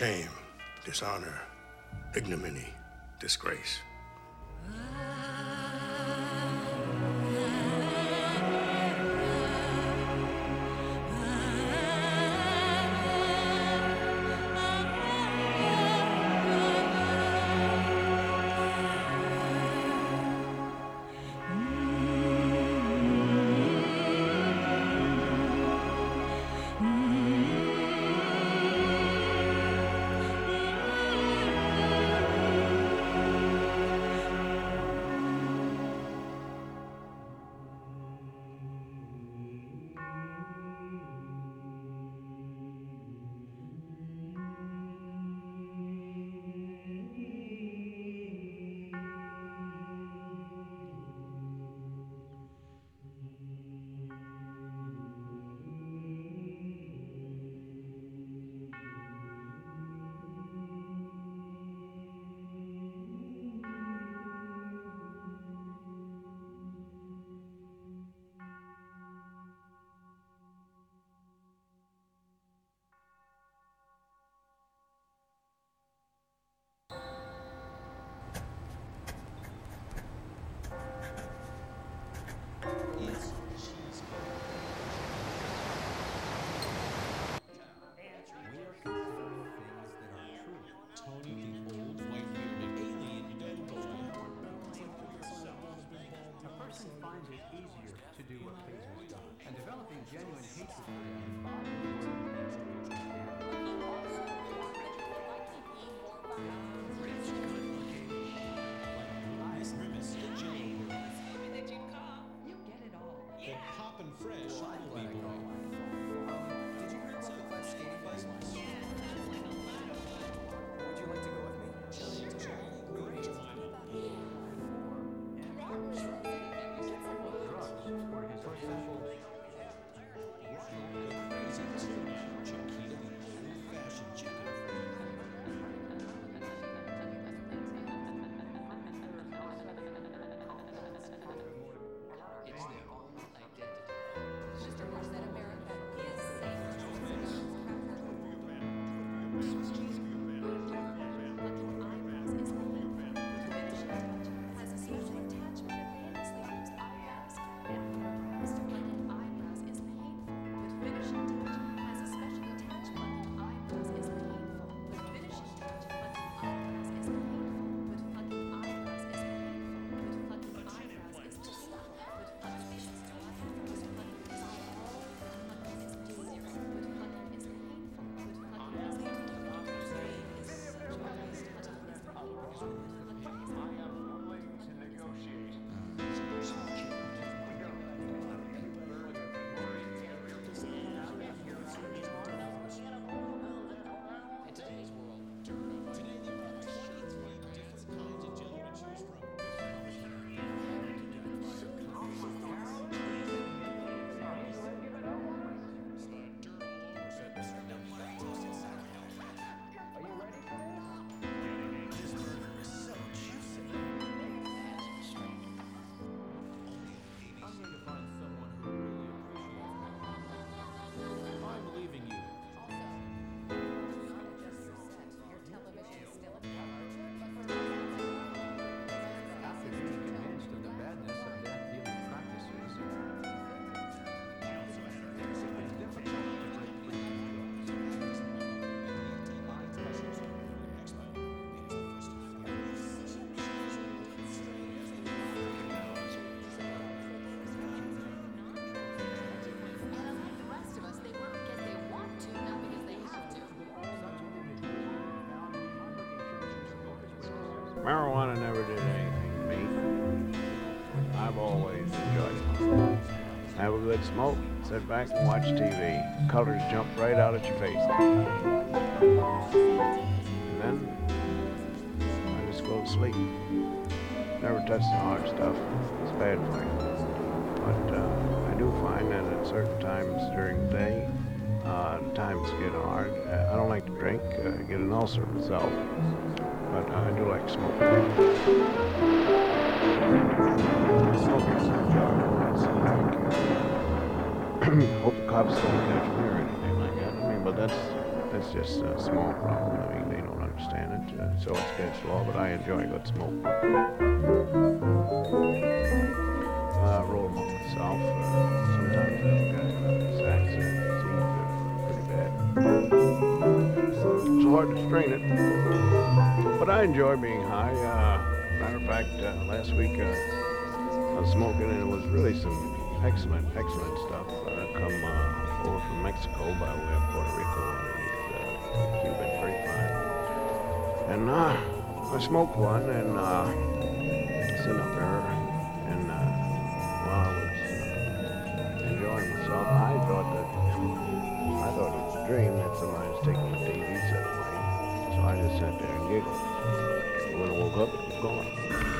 shame, dishonor, ignominy, disgrace. it easier to do what pleases God. And developing genuine hatred Marijuana never did anything to me. I've always enjoyed myself. Have a good smoke, sit back and watch TV. Colors jump right out at your face. And then I just go to sleep. Never touch the hard stuff. It's bad for you. But uh, I do find that at certain times during the day, uh, times get hard. Uh, I don't like to drink, uh, get an ulcer myself but I do like smoking. Hope the cops don't catch me or anything like that. I mean, but that's That's just a small problem. I mean, they don't understand it, uh, so it's against law, but I enjoy good smoke. I enjoy being high. Uh, matter of fact, uh, last week uh, I was smoking and it was really some excellent, excellent stuff uh, come uh, over from Mexico by way of Puerto Rico underneath uh, Cuban grapevine. And uh, I smoked one and uh, sitting up there, and uh, while I was enjoying myself, I thought that I thought it was a dream that somebody was taking the TV set. So I just sat there and giggled. When I woke up, gone.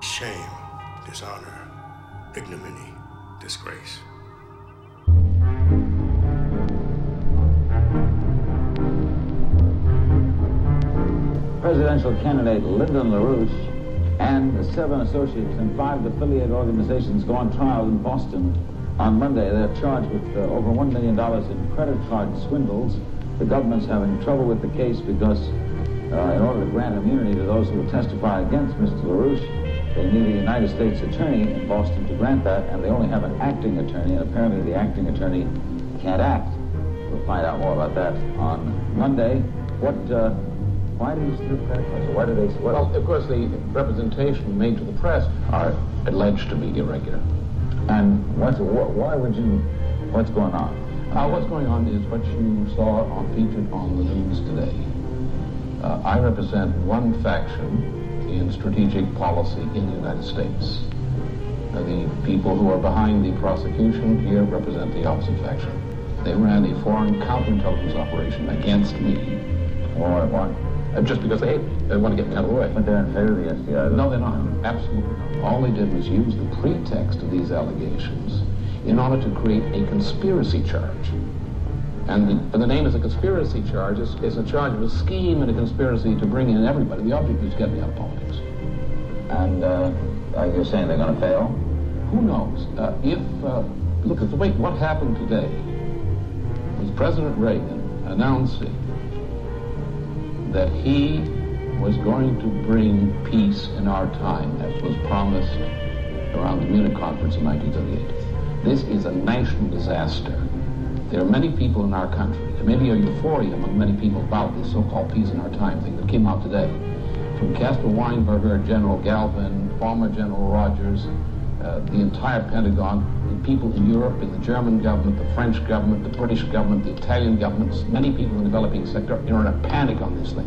Shame, dishonor, ignominy, disgrace. Presidential candidate Lyndon LaRouche and seven associates and five affiliate organizations go on trial in Boston on Monday. They're charged with uh, over $1 million in credit card swindles. The government's having trouble with the case because uh, in order to grant immunity to those who will testify against Mr. LaRouche, they need a United States attorney in Boston to grant that, and they only have an acting attorney, and apparently the acting attorney can't act. We'll find out more about that on Monday. What, uh, why do you credit cards? Why do they, what? Well, of course, the representation made to the press are alleged to be irregular. And what, why would you, what's going on? Uh, what's going on is what you saw on, featured on the news today. Uh, I represent one faction in strategic policy in the United States. Uh, the people who are behind the prosecution here represent the opposite faction. They ran a foreign counterintelligence operation against me. Or Why? Uh, just because they hate me. They want to get me out of the way. But they're in favor of the FBI. No, they're not. Absolutely not. All they did was use the pretext of these allegations in order to create a conspiracy charge. And the, the name is a conspiracy charge. It's, it's a charge of a scheme and a conspiracy to bring in everybody. The object is to get me out of politics. And uh, are you saying they're going to fail? Who knows? Uh, if, uh, look, at the way, what happened today was President Reagan announcing that he was going to bring peace in our time, as was promised around the Munich conference in 1938. This is a national disaster. There are many people in our country, there may be a euphoria among many people about this so-called peace in our time thing that came out today. From Caspar Weinberger, General Galvin, former General Rogers, uh, the entire Pentagon, the people in Europe, in the German government, the French government, the British government, the Italian governments, many people in the developing sector are in a panic on this thing.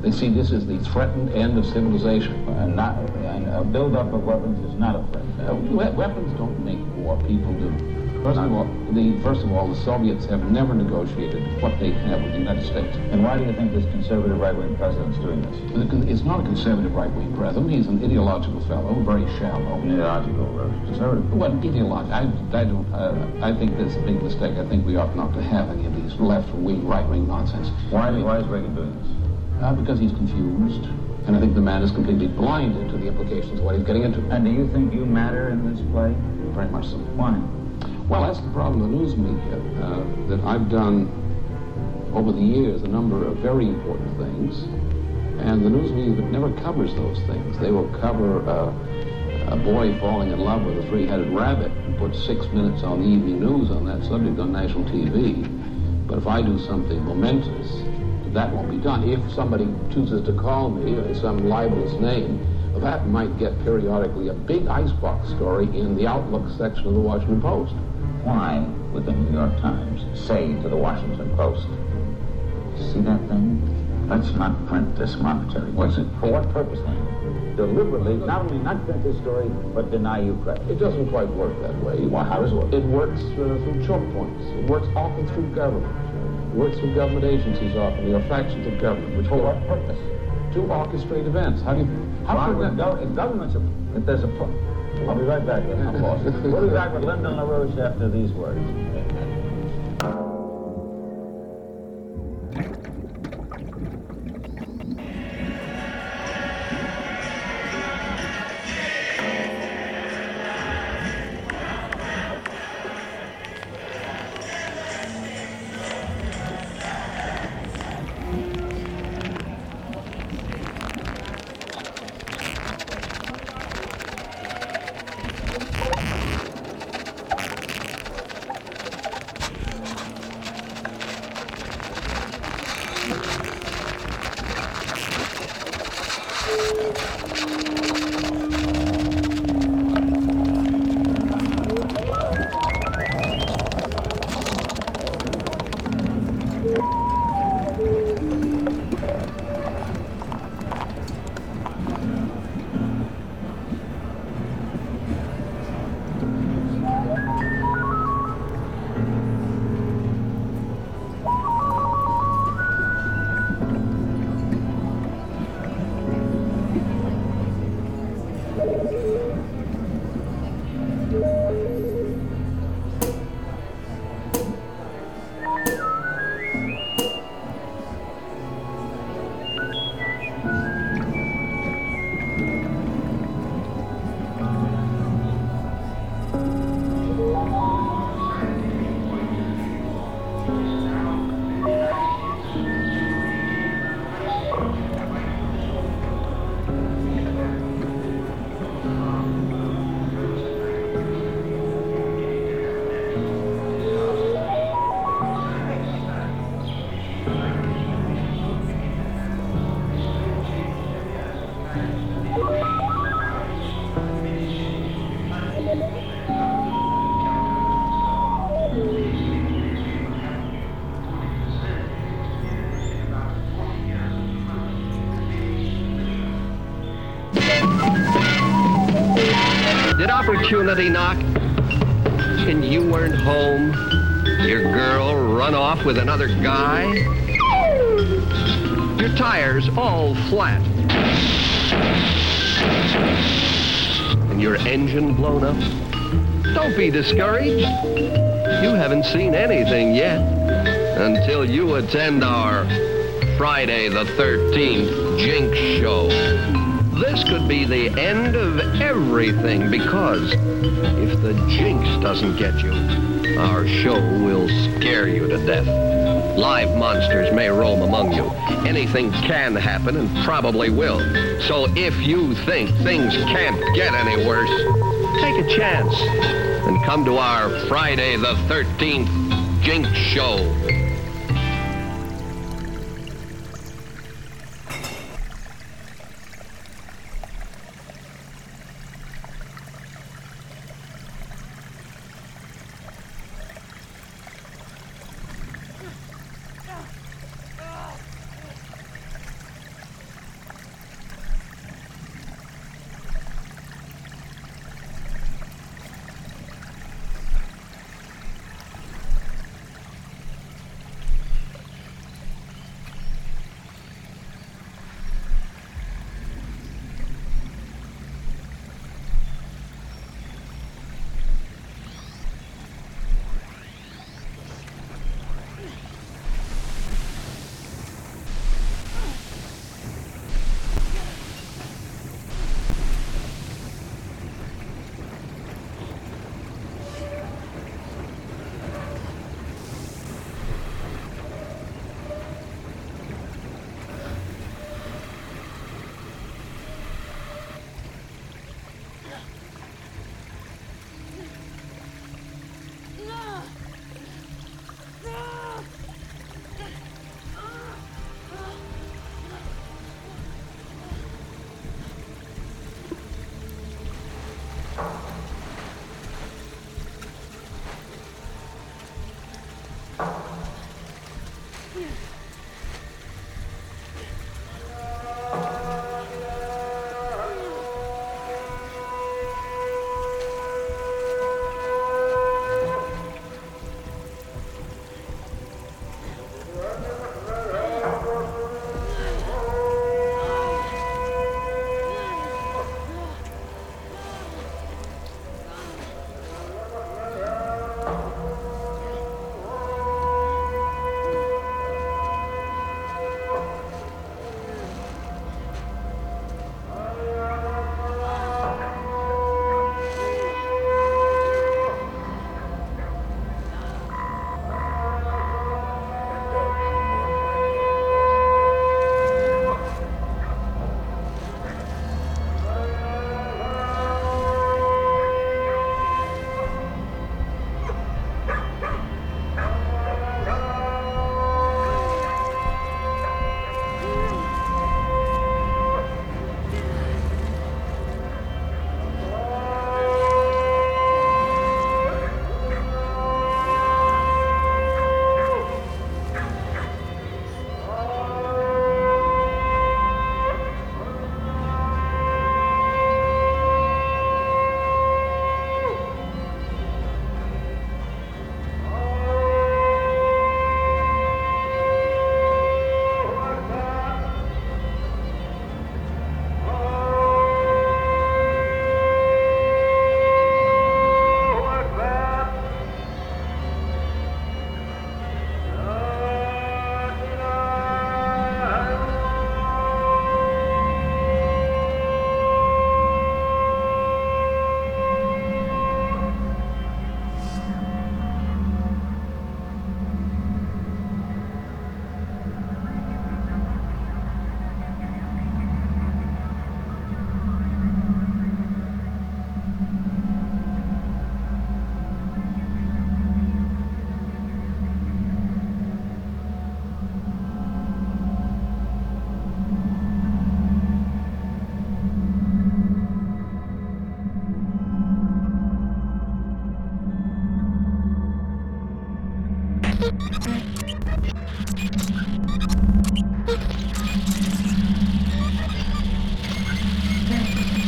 They see this as the threatened end of civilization. And, not, and a buildup of weapons is not a threat. Uh, we- weapons don't make war, people do. First of all, the first of all, the Soviets have never negotiated what they have with the United States. And why do you think this conservative right-wing president's doing this? It's not a conservative right-wing president. He's an ideological fellow, very shallow. Ideological, uh, conservative. Well, ideological. I, I don't. Uh, I think that's a big mistake. I think we ought not to have any of these left-wing, right-wing nonsense. Why? Why is Reagan doing this? Uh, because he's confused. And I think the man is completely blinded to the implications of what he's getting into. And do you think you matter in this play? Very much so. Why? Well, that's the problem of the news media, uh, that I've done over the years a number of very important things, and the news media never covers those things. They will cover uh, a boy falling in love with a three-headed rabbit and put six minutes on the evening news on that subject on national TV. But if I do something momentous, that won't be done. If somebody chooses to call me some libelous name, that might get periodically a big icebox story in the Outlook section of the Washington Post. Why would the New York Times say to the Washington Post, see that thing? Let's not print this monetary. What's it? For what purpose then? Deliberately, not only not print this story, but deny you credit. It doesn't quite work that way. Well, how does it work? It works uh, through choke points. It works often through government. It works through government agencies often. There are fractions of government. Which For what purpose? To orchestrate events. How do you... How Why could that... if government's a, if there's a, I'll be right back with my boss. We'll be back with Lyndon LaRouche after these words. Opportunity knock? And you weren't home? Your girl run off with another guy? Your tires all flat? And your engine blown up? Don't be discouraged. You haven't seen anything yet until you attend our Friday the 13th Jinx Show. This could be the end of everything because if the jinx doesn't get you, our show will scare you to death. Live monsters may roam among you. Anything can happen and probably will. So if you think things can't get any worse, take a chance and come to our Friday the 13th Jinx Show.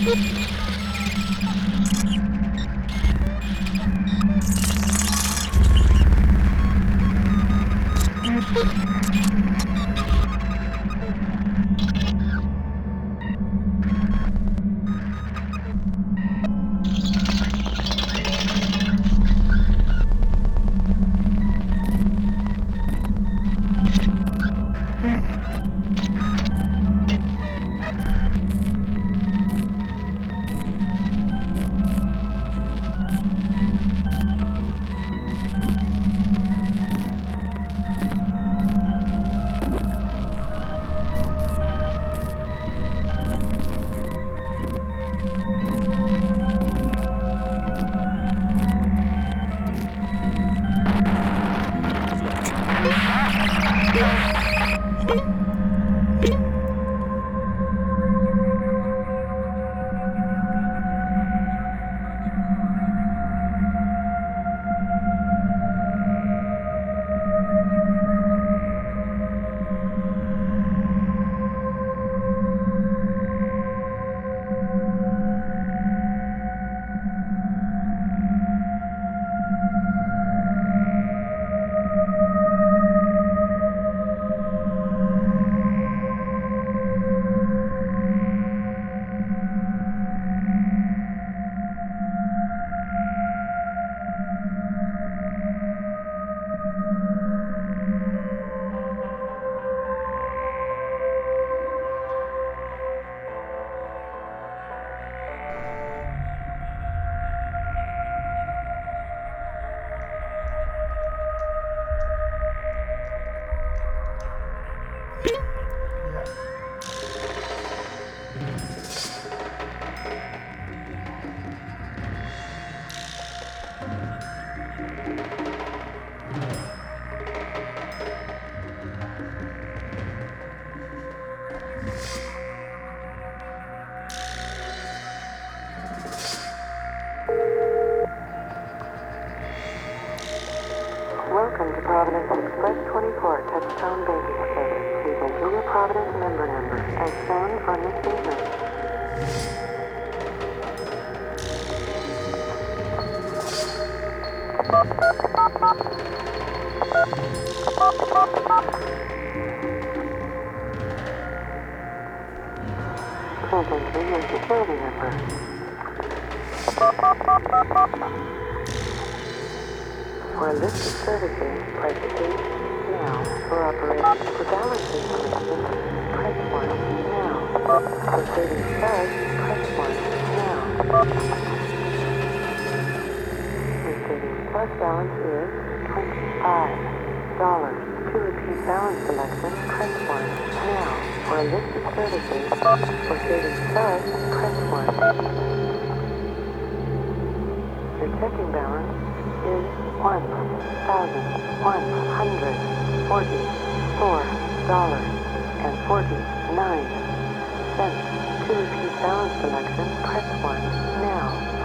you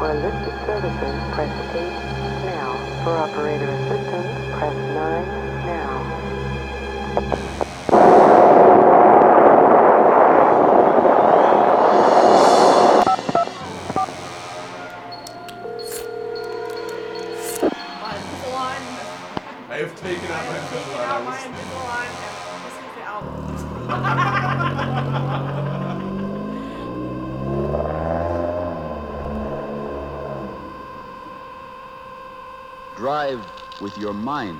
For enlisted services, press 8 now. For operator assistance, press 9 now. mind.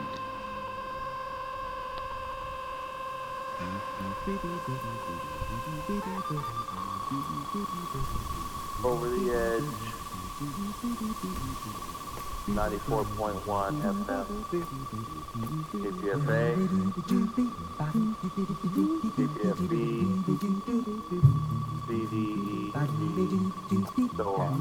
Over the Edge. 94.1 FM KPFA KPFB CDE so on.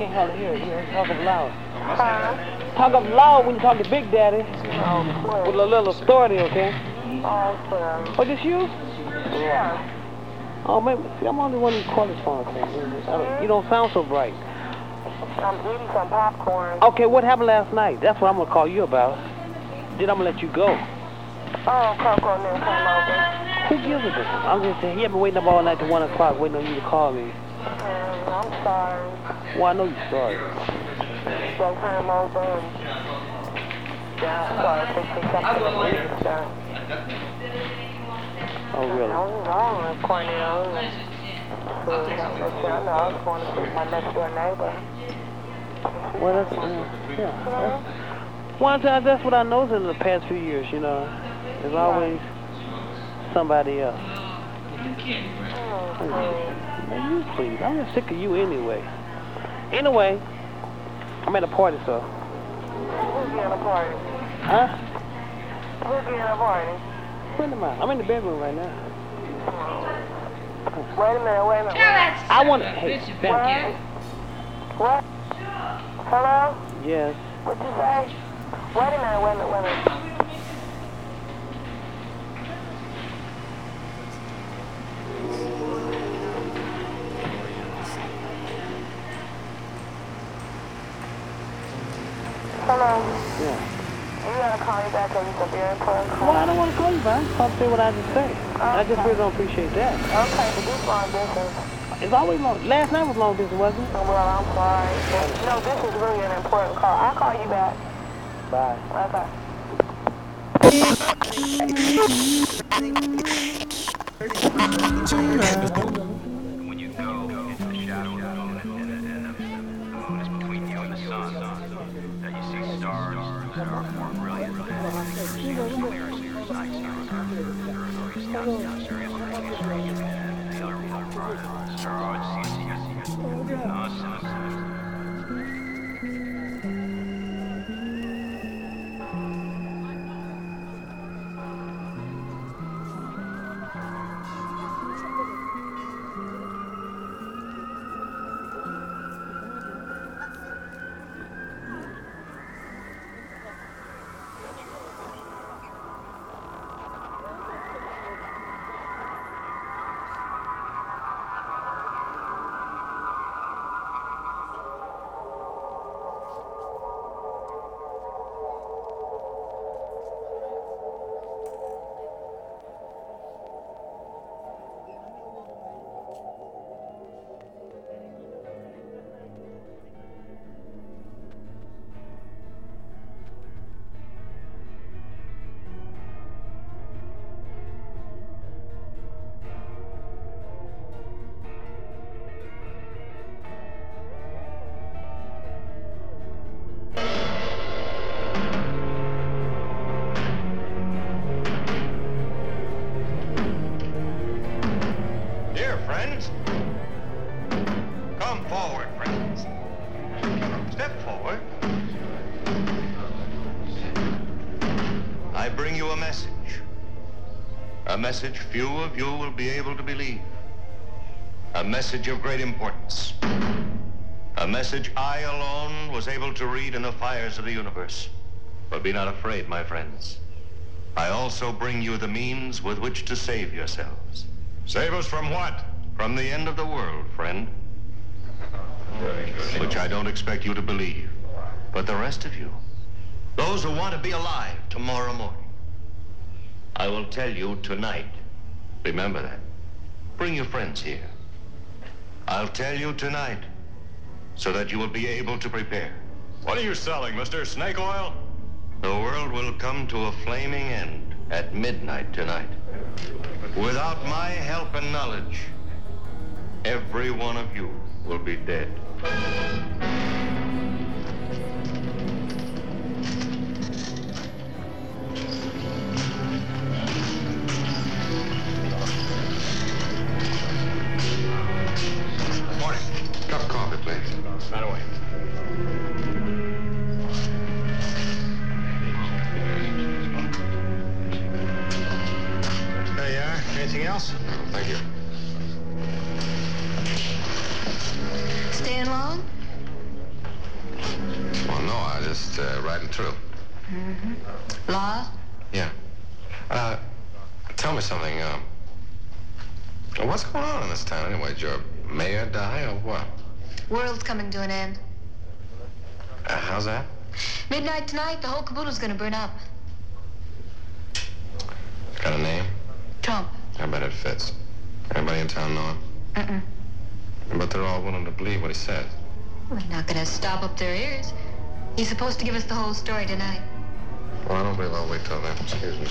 Can't hardly hear you. You talk up loud. Huh? Talk up loud when you talk to Big Daddy. Oh, With a little authority, okay? Oh, sir. Oh, just you? Yeah. Oh, maybe. See, I'm only one who these quarter phone things. You don't sound so bright. I'm eating some popcorn. Okay, what happened last night? That's what I'm gonna call you about. Then I'm gonna let you go. Oh, Coco and them came over. Who gives a damn? I'm just saying, he had been waiting up all night to one o'clock, waiting on you to call me. I'm sorry. Well, I know you're sorry. They came over and yeah, I started fixing something to eat, sir. Oh, really? I was wrong with Cornell. so, I know, I was going to see my next door neighbor. Well, that's, yeah. yeah that's, one time, that's what I noticed in the past few years, you know. There's always somebody else. Man, you please. I'm just sick of you anyway. Anyway, I'm at a party, so. Who's getting a party? Huh? Who's getting a party? Friend of mine. I'm in the bedroom right now. Wait a minute, wait a minute. I want to. Hey, What? Sam. What? Hello? Yes. What you say? Wait a minute, wait a minute, wait a minute. Hello? Yeah. You gotta call me back because it's a very important call. Well, I don't want to call you back. I'll say what I just say. I just really don't appreciate that. Okay, but this long distance. It's always long. Last night was long distance, wasn't it? Well, I'm sorry. But, no, this is really an important call. I'll call you back. Bye. Okay. Than the clearest night a message. A message few of you will be able to believe. A message of great importance. A message I alone was able to read in the fires of the universe. But be not afraid, my friends. I also bring you the means with which to save yourselves. Save us from what? From the end of the world, friend. Which I don't expect you to believe. But the rest of you, those who want to be alive tomorrow morning, I will tell you tonight. Remember that. Bring your friends here. I'll tell you tonight so that you will be able to prepare. What are you selling, mister? Snake oil? The world will come to a flaming end at midnight tonight. Without my help and knowledge, every one of you will be dead. Please. Right away. There you are. Anything else? Thank you. Staying long? Well, no, I just uh, riding through. Mm-hmm. Lost? Yeah. Uh, tell me something. Um, what's going on in this town anyway? Did your mayor die or what? World's coming to an end. Uh, how's that? Midnight tonight, the whole caboodle's gonna burn up. Got a name? Trump. I bet it fits. Anybody in town know him? Mm-mm. But they're all willing to believe what he says. We're not gonna stop up their ears. He's supposed to give us the whole story tonight. Well, I don't believe I'll wait till then. Excuse me.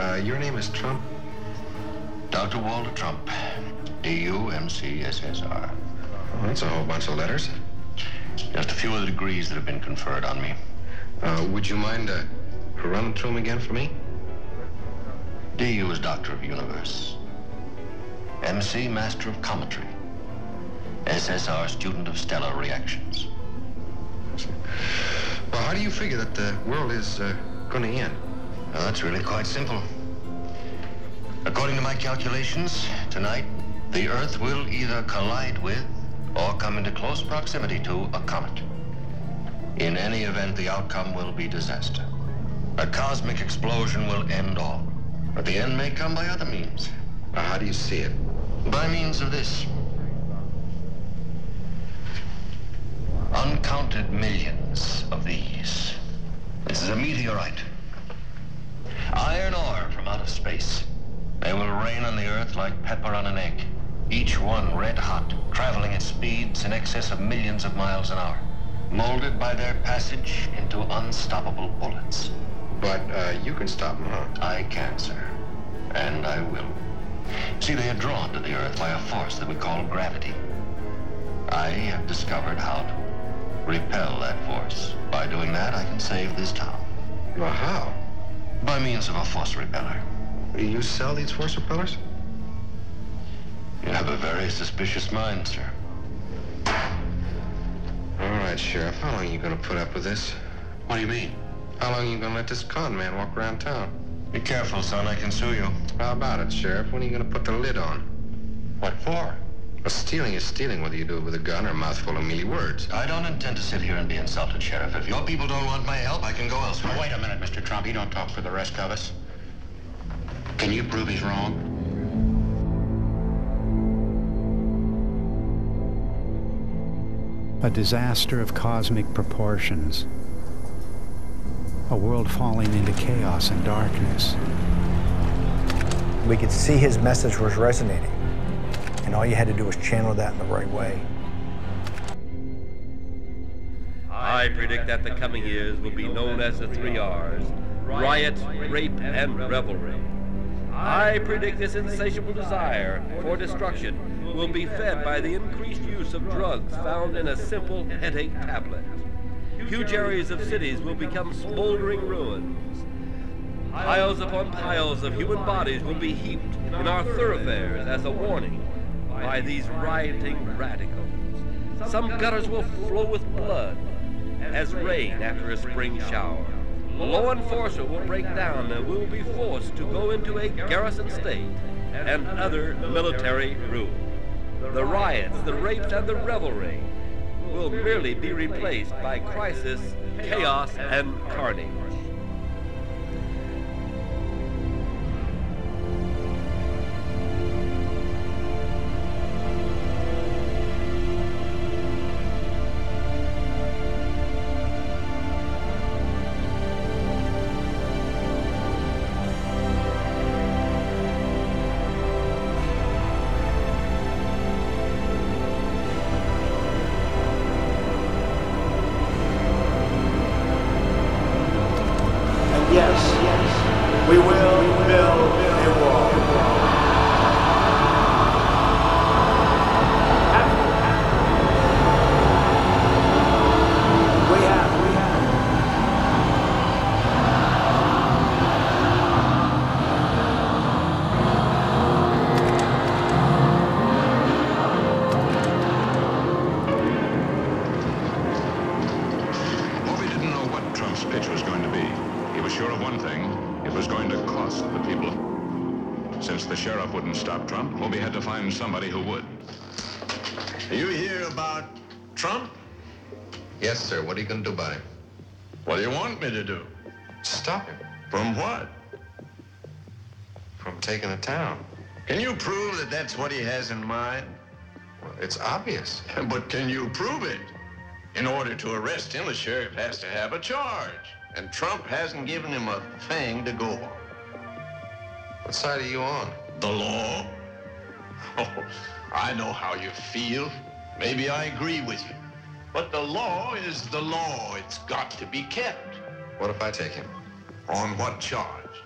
Uh, your name is Trump? Dr. Walter Trump. D-U-M-C-S-S-R. Well, that's a whole bunch of letters. Just a few of the degrees that have been conferred on me. Uh, would you mind uh, running through them again for me? D-U is Doctor of Universe. MC, Master of Cometry. SSR, Student of Stellar Reactions. Well, how do you figure that the world is uh, going to end? That's really quite simple. According to my calculations, tonight, the Earth will either collide with or come into close proximity to a comet. In any event, the outcome will be disaster. A cosmic explosion will end all. But the end may come by other means. Uh, how do you see it? By means of this. Uncounted millions of these. This is a meteorite. Iron ore from out of space. They will rain on the Earth like pepper on an egg. Each one red hot, traveling at speeds in excess of millions of miles an hour. Molded by their passage into unstoppable bullets. But uh, you can stop them, huh? I can, sir. And I will. See, they are drawn to the Earth by a force that we call gravity. I have discovered how to repel that force. By doing that, I can save this town. Well, how? By means of a force repeller. You sell these force repellers? You have a very suspicious mind, sir. All right, Sheriff. How long are you going to put up with this? What do you mean? How long are you going to let this con man walk around town? Be careful, son. I can sue you. How about it, Sheriff? When are you going to put the lid on? What for? Well, stealing is stealing, whether you do it with a gun or a mouthful of mealy words. I don't intend to sit here and be insulted, Sheriff. If your people don't want my help, I can go elsewhere. Wait a minute, Mr. Trump. You don't talk for the rest of us. Can you prove he's wrong? A disaster of cosmic proportions. A world falling into chaos and darkness. We could see his message was resonating, and all you had to do was channel that in the right way. I predict that the coming years will be known as the three R's riot, rape, and revelry. I predict this insatiable desire for destruction will be fed by the increased use of drugs found in a simple headache tablet. Huge areas of cities will become smoldering ruins. Piles upon piles of human bodies will be heaped in our thoroughfares as a warning by these rioting radicals. Some gutters will flow with blood as rain after a spring shower. Law enforcement will break down and we will be forced to go into a garrison state and other military rule. The riots, the rapes, and the revelry will merely be replaced by crisis, chaos, and carnage. Sir. What are you going to do about? What do you want me to do? Stop him. From what? From taking a town. Can you prove that that's what he has in mind? Well, it's obvious. But can you prove it? In order to arrest him, the sheriff has to have a charge. And Trump hasn't given him a thing to go on. What side are you on? The law? Oh, I know how you feel. Maybe I agree with you. But the law is the law. It's got to be kept. What if I take him? On what charge?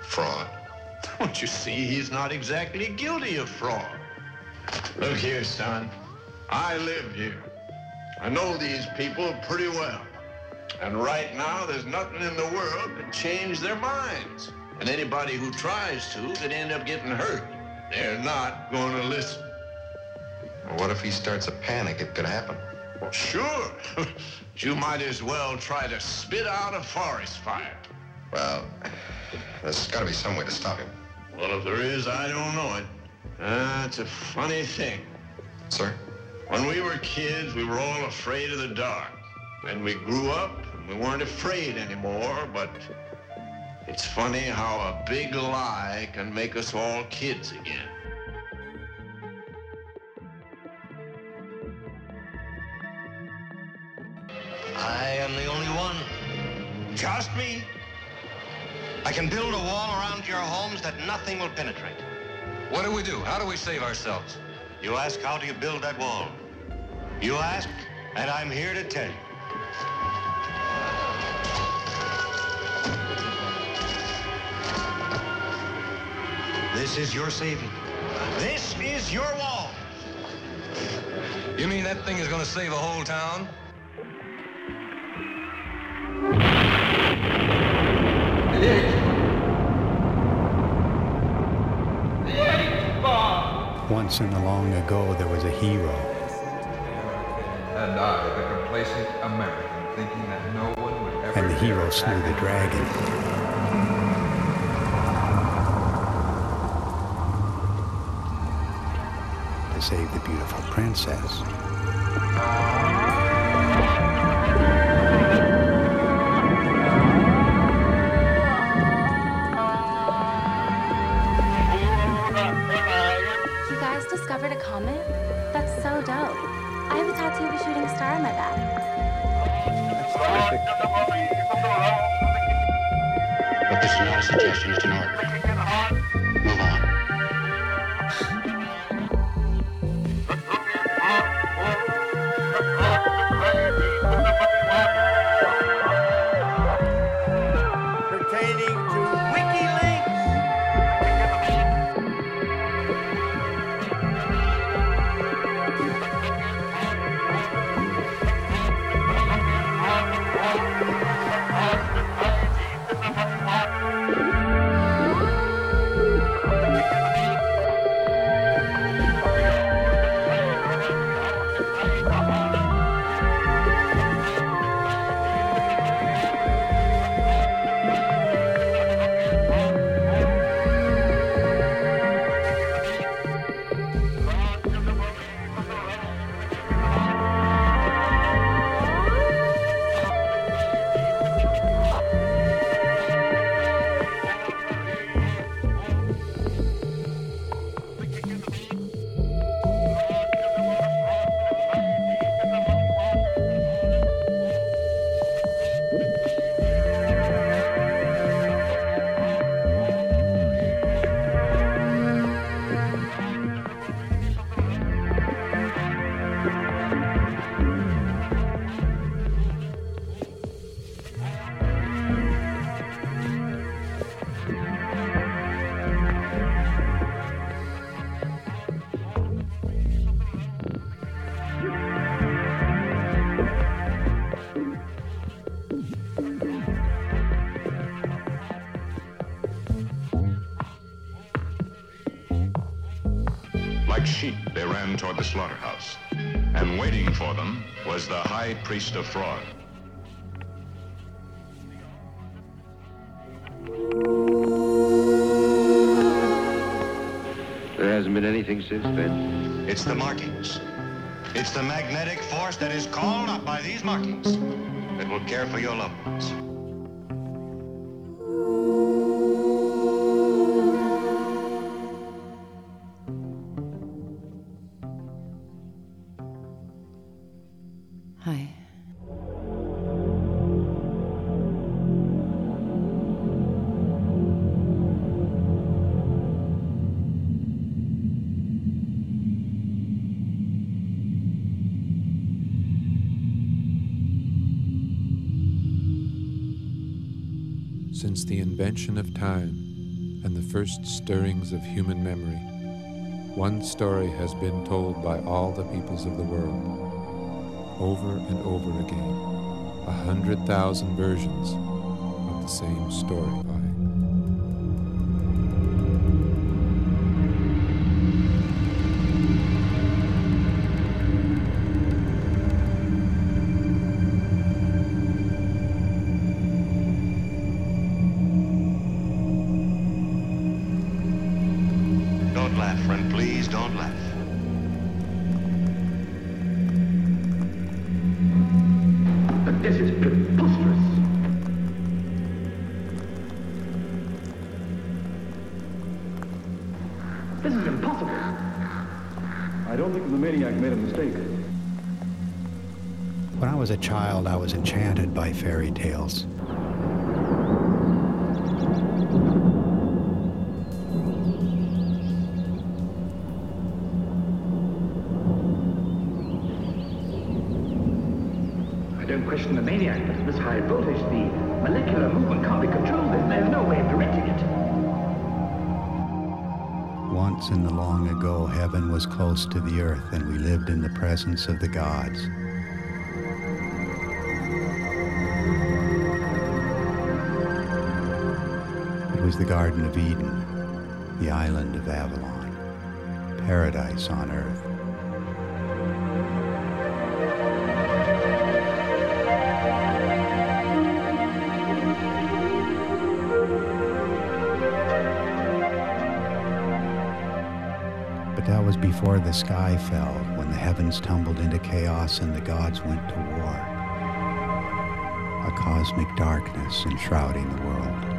Fraud. Don't you see, he's not exactly guilty of fraud. Look here, son. I live here. I know these people pretty well. And right now, there's nothing in the world that change their minds. And anybody who tries to could end up getting hurt. They're not going to listen. Well, what if he starts a panic? It could happen. Sure. you might as well try to spit out a forest fire. Well, there's got to be some way to stop him. Well, if there is, I don't know it. That's a funny thing. Sir? When we were kids, we were all afraid of the dark. Then we grew up and we weren't afraid anymore, but it's funny how a big lie can make us all kids again. I am the only one. Just me. I can build a wall around your homes that nothing will penetrate. What do we do? How do we save ourselves? You ask, how do you build that wall? You ask, and I'm here to tell you. This is your saving. This is your wall. You mean that thing is going to save a whole town? Once in the long ago, there was a hero. And I, the complacent American, thinking that no one would ever... And the hero slew the dragon. To save the beautiful princess. Toward the slaughterhouse. And waiting for them was the high priest of fraud. There hasn't been anything since then? It's the markings. It's the magnetic force that is called up by these markings that will care for your loved ones. Invention of time and the first stirrings of human memory, one story has been told by all the peoples of the world, over and over again, a hundred thousand versions of the same story. Please don't. But this is preposterous. This is impossible. I don't think the maniac made a mistake. When I was a child, I was enchanted by fairy tales. Once in the long ago, heaven was close to the earth, and we lived in the presence of the gods. It was the Garden of Eden, the island of Avalon, paradise on earth. Before the sky fell, when the heavens tumbled into chaos and the gods went to war. A cosmic darkness enshrouding the world.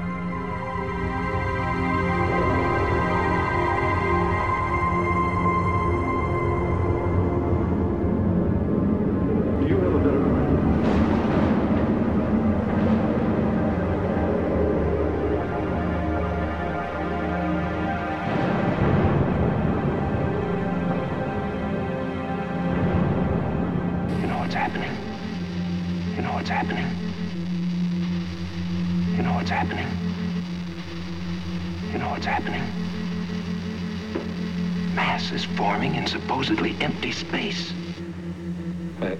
What's happening. You know what's happening. You know what's happening. You know what's happening. Mass is forming in supposedly empty space. I,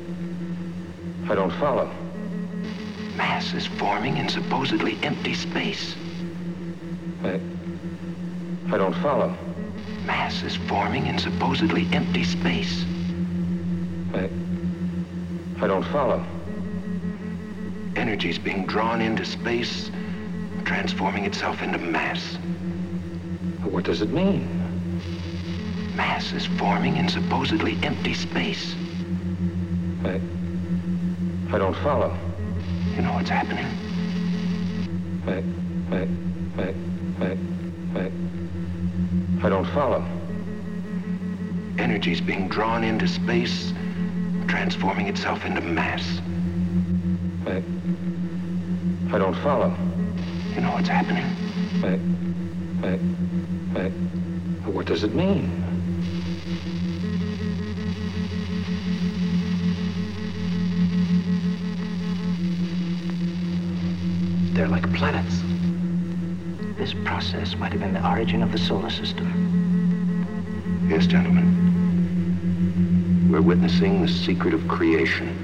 I don't follow. Mass is forming in supposedly empty space. I, I don't follow. Mass is forming in supposedly empty space. I, don't follow. Energy's being drawn into space, transforming itself into mass. What does it mean? Mass is forming in supposedly empty space. I, I don't follow. You know what's happening. I, I, I, I, I, I don't follow. Energy's being drawn into space, transforming itself into mass. I, I don't follow. You know what's happening. I, I, I, what does it mean? They're like planets. This process might have been the origin of the solar system. Yes, gentlemen. We're witnessing the secret of creation.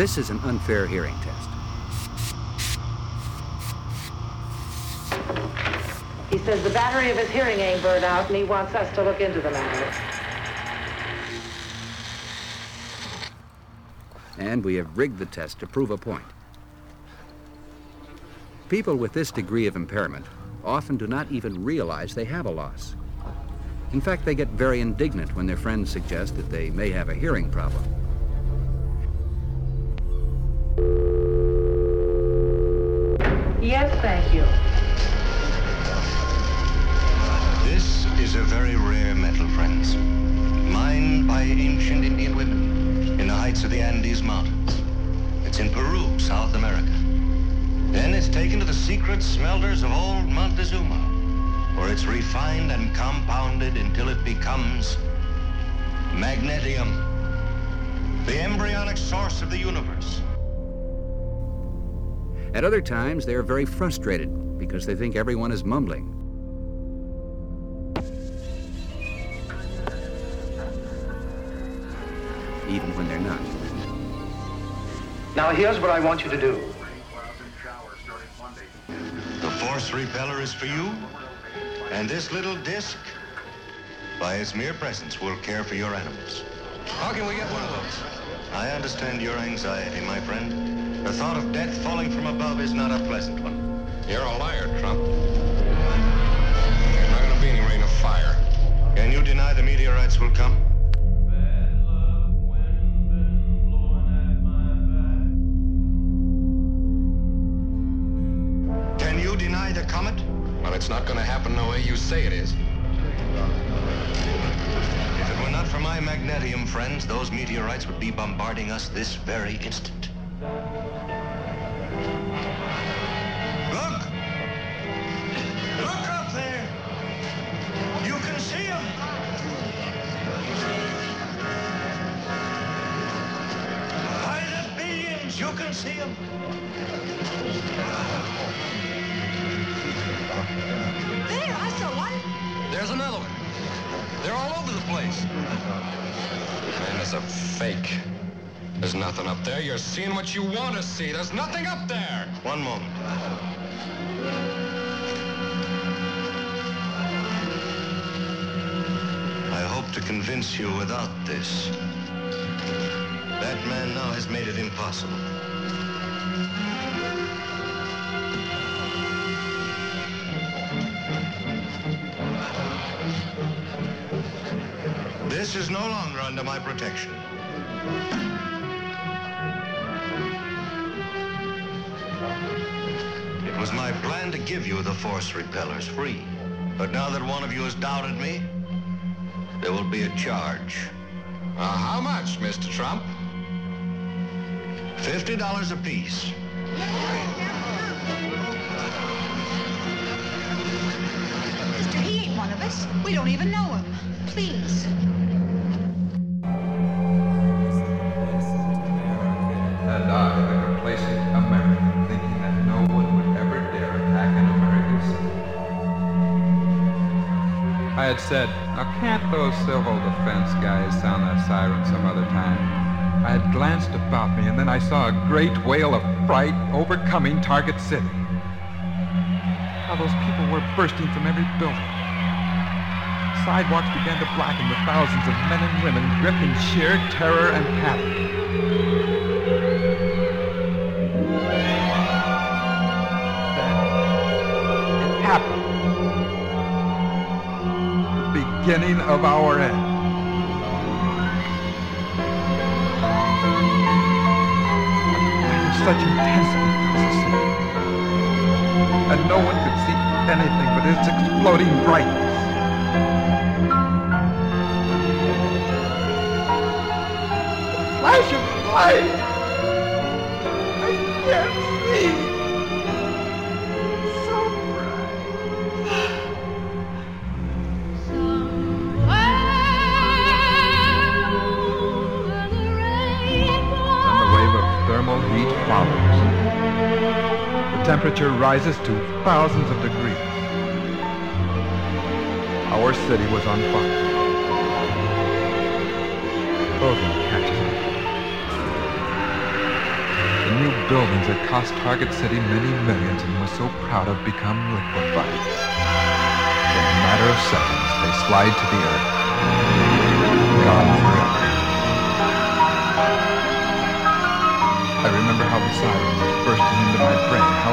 This is an unfair hearing test. He says the battery of his hearing aid burned out and he wants us to look into the matter. And we have rigged the test to prove a point. People with this degree of impairment often do not even realize they have a loss. In fact, they get very indignant when their friends suggest that they may have a hearing problem. Refined and compounded until it becomes magnetium, the embryonic source of the universe. At other times, they are very frustrated because they think everyone is mumbling. Even when they're not. Now, here's what I want you to do. The force repeller is for you, and this little disc, by its mere presence, will care for your animals. How can we get one of those? I understand your anxiety, my friend. The thought of death falling from above is not a pleasant one. You're a liar, Trump. There's not gonna be any rain of fire. Can you deny the meteorites will come? Say it is. If it were not for my magnetium friends, those meteorites would be bombarding us this very instant. Nothing up there. You're seeing what you want to see. There's nothing up there. One moment. I hope to convince you without this. That man now has made it impossible. This is no longer under my protection. Was my plan to give you the force repellers free. But now that one of you has doubted me, there will be a charge. Uh, how much, Mr. Trump? Fifty dollars apiece. Mister, he ain't one of us. We don't even know him. Please. Said, now can't those civil defense guys sound that siren some other time? I had glanced about me, and then I saw a great wail of fright overcoming Target City. How those people were bursting from every building. Sidewalks began to blacken with thousands of men and women gripped in sheer terror and panic. Then it happened. Beginning of our end. Such intensity the. And no one could see anything but its exploding brightness. Flash of light! I can't see! Temperature rises to thousands of degrees. Our city was on fire. Clothing catches on. buildings that cost Target City many millions and was so proud of become liquefied. In a matter of seconds, they slide to the earth.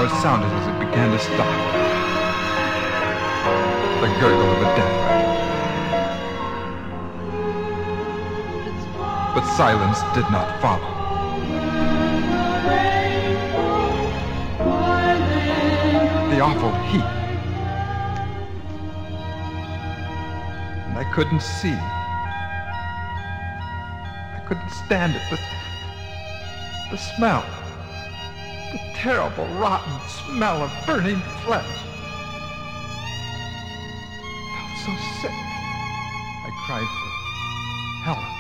It sounded as it began to stop. The gurgle of a death rattle. But silence did not follow. The awful heat. And I couldn't see. I couldn't stand it. The, the smell. Terrible, rotten smell of burning flesh. I felt so sick. I cried for Helen.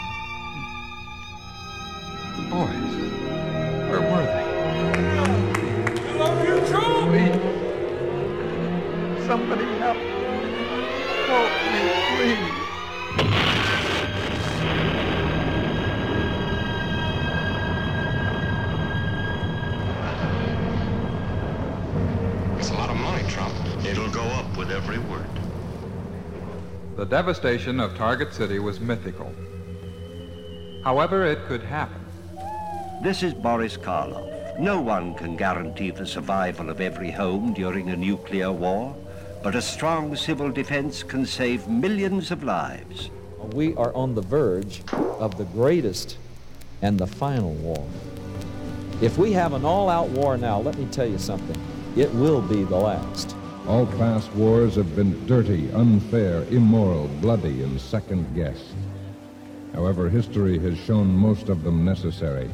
Devastation of Target City was mythical. However, it could happen. This is Boris Karloff. No one can guarantee the survival of every home during a nuclear war, but a strong civil defense can save millions of lives. We are on the verge of the greatest and the final war. If we have an all-out war now, let me tell you something. It will be the last. All past wars have been dirty, unfair, immoral, bloody, and second-guessed. However, history has shown most of them necessary.